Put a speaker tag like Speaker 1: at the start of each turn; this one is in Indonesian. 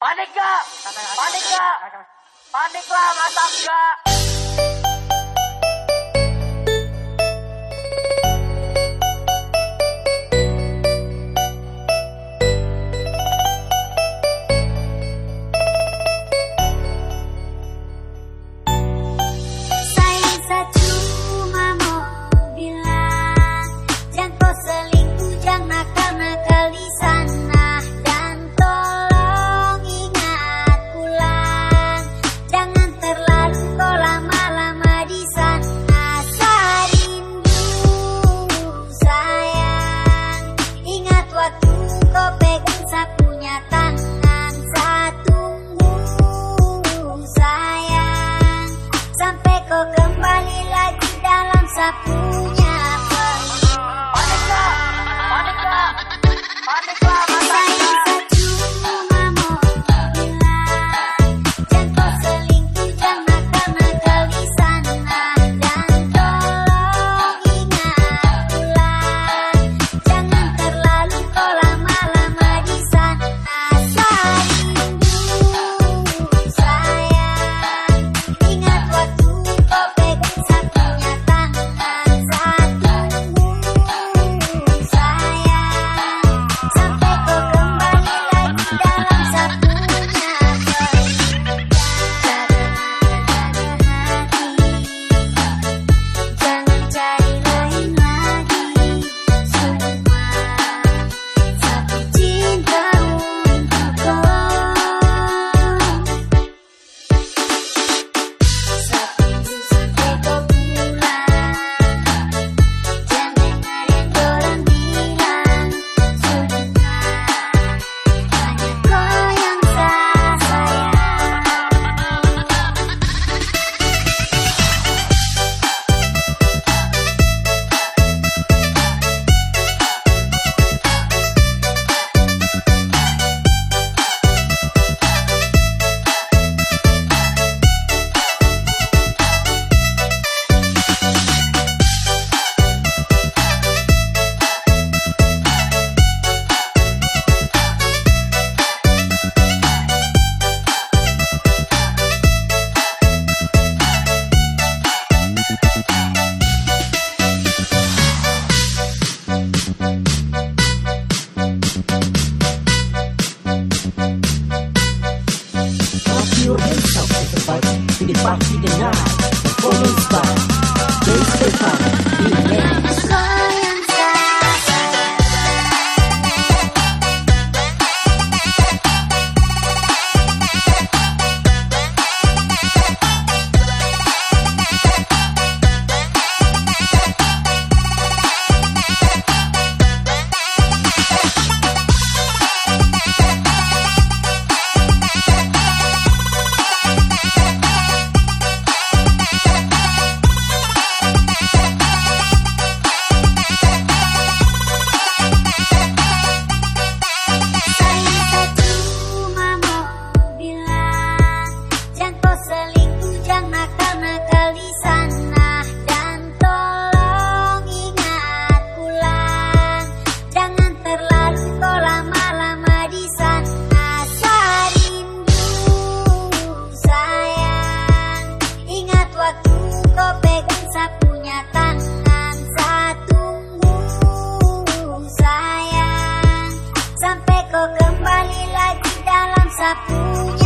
Speaker 1: Panik gak? Panik gak? Panik lah, masa enggak?
Speaker 2: aku kau kembali lagi dalam sapu.